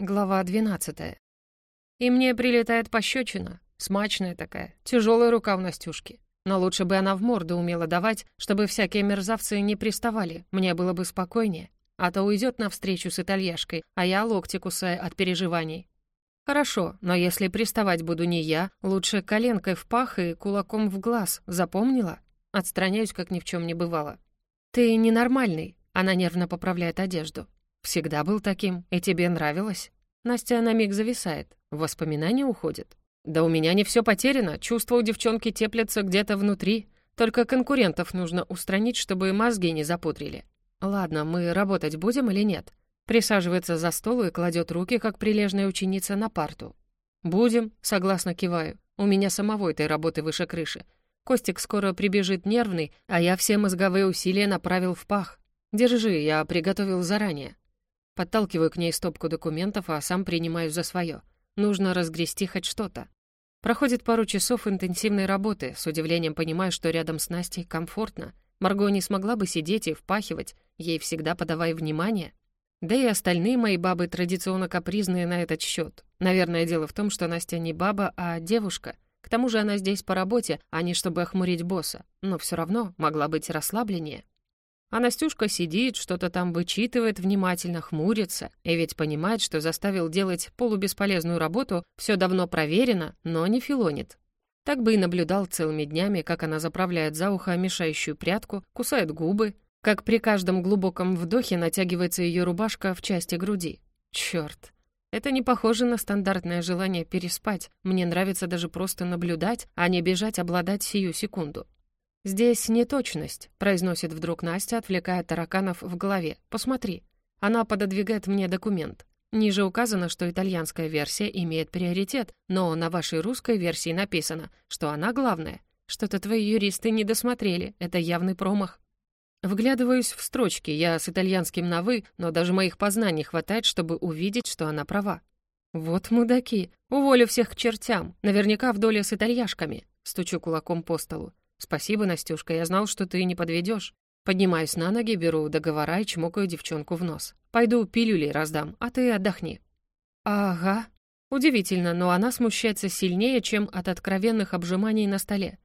Глава 12. И мне прилетает пощечина, смачная такая, тяжелая рука в Настюшке. Но лучше бы она в морду умела давать, чтобы всякие мерзавцы не приставали, мне было бы спокойнее. А то уйдет навстречу с итальяшкой, а я локти кусаю от переживаний. Хорошо, но если приставать буду не я, лучше коленкой в пах и кулаком в глаз, запомнила? Отстраняюсь, как ни в чем не бывало. «Ты ненормальный», — она нервно поправляет одежду. Всегда был таким, и тебе нравилось?» Настя на миг зависает, воспоминания уходят. «Да у меня не все потеряно, чувства у девчонки теплятся где-то внутри. Только конкурентов нужно устранить, чтобы мозги не запутрили. Ладно, мы работать будем или нет?» Присаживается за стол и кладет руки, как прилежная ученица, на парту. «Будем», — согласно киваю. «У меня самого этой работы выше крыши. Костик скоро прибежит нервный, а я все мозговые усилия направил в пах. Держи, я приготовил заранее. Подталкиваю к ней стопку документов, а сам принимаю за свое. Нужно разгрести хоть что-то. Проходит пару часов интенсивной работы, с удивлением понимаю, что рядом с Настей комфортно. Марго не смогла бы сидеть и впахивать, ей всегда подавай внимание. Да и остальные мои бабы традиционно капризные на этот счет. Наверное, дело в том, что Настя не баба, а девушка. К тому же она здесь по работе, а не чтобы охмурить босса. Но все равно могла быть расслабленнее. А Настюшка сидит, что-то там вычитывает, внимательно хмурится, и ведь понимает, что заставил делать полубесполезную работу, все давно проверено, но не филонит. Так бы и наблюдал целыми днями, как она заправляет за ухо мешающую прядку, кусает губы, как при каждом глубоком вдохе натягивается ее рубашка в части груди. Черт, это не похоже на стандартное желание переспать. Мне нравится даже просто наблюдать, а не бежать обладать сию секунду. «Здесь неточность», — произносит вдруг Настя, отвлекая тараканов в голове. «Посмотри». Она пододвигает мне документ. Ниже указано, что итальянская версия имеет приоритет, но на вашей русской версии написано, что она главная. Что-то твои юристы не досмотрели, это явный промах. Вглядываюсь в строчки, я с итальянским на «вы», но даже моих познаний хватает, чтобы увидеть, что она права. Вот мудаки. Уволю всех к чертям. Наверняка в доле с итальяшками. Стучу кулаком по столу. «Спасибо, Настюшка, я знал, что ты не подведешь. Поднимаюсь на ноги, беру договора и чмокаю девчонку в нос. «Пойду пилюли раздам, а ты отдохни». «Ага». Удивительно, но она смущается сильнее, чем от откровенных обжиманий на столе.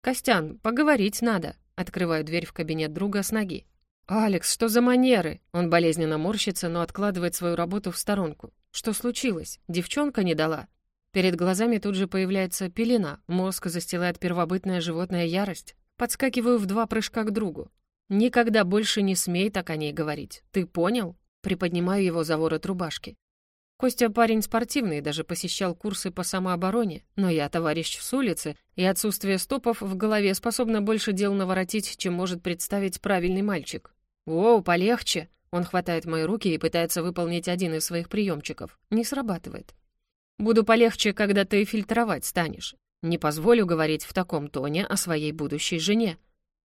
«Костян, поговорить надо», — открываю дверь в кабинет друга с ноги. «Алекс, что за манеры?» Он болезненно морщится, но откладывает свою работу в сторонку. «Что случилось? Девчонка не дала?» Перед глазами тут же появляется пелена, мозг застилает первобытная животная ярость. Подскакиваю в два прыжка к другу. «Никогда больше не смей так о ней говорить. Ты понял?» Приподнимаю его за ворот рубашки. Костя парень спортивный, даже посещал курсы по самообороне, но я товарищ с улицы, и отсутствие стопов в голове способно больше дел наворотить, чем может представить правильный мальчик. «Воу, полегче!» Он хватает мои руки и пытается выполнить один из своих приемчиков. Не срабатывает. Буду полегче, когда ты фильтровать станешь. Не позволю говорить в таком тоне о своей будущей жене.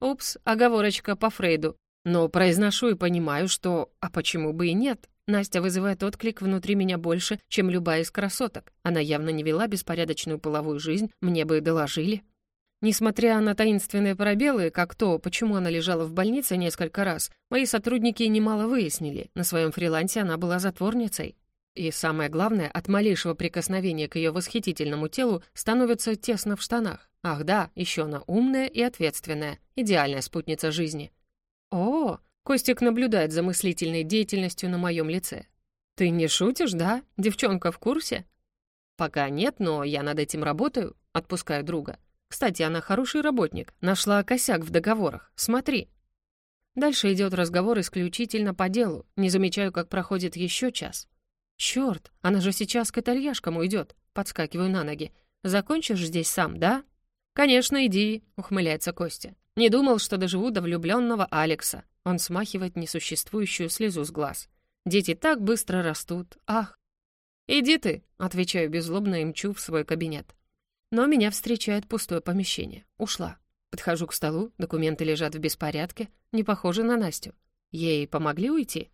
Упс, оговорочка по Фрейду. Но произношу и понимаю, что... А почему бы и нет? Настя вызывает отклик внутри меня больше, чем любая из красоток. Она явно не вела беспорядочную половую жизнь, мне бы доложили. Несмотря на таинственные пробелы, как то, почему она лежала в больнице несколько раз, мои сотрудники немало выяснили. На своем фрилансе она была затворницей. И самое главное, от малейшего прикосновения к ее восхитительному телу становится тесно в штанах. Ах да, еще она умная и ответственная, идеальная спутница жизни. О, Костик наблюдает за мыслительной деятельностью на моем лице. Ты не шутишь, да? Девчонка в курсе? Пока нет, но я над этим работаю, отпускаю друга. Кстати, она хороший работник, нашла косяк в договорах. Смотри. Дальше идет разговор исключительно по делу. Не замечаю, как проходит еще час. «Чёрт, она же сейчас к итальяшкам уйдет!» Подскакиваю на ноги. «Закончишь здесь сам, да?» «Конечно, иди», — ухмыляется Костя. «Не думал, что доживу до влюбленного Алекса». Он смахивает несуществующую слезу с глаз. «Дети так быстро растут. Ах!» «Иди ты», — отвечаю беззлобно и мчу в свой кабинет. Но меня встречает пустое помещение. Ушла. Подхожу к столу, документы лежат в беспорядке, не похожи на Настю. Ей помогли уйти?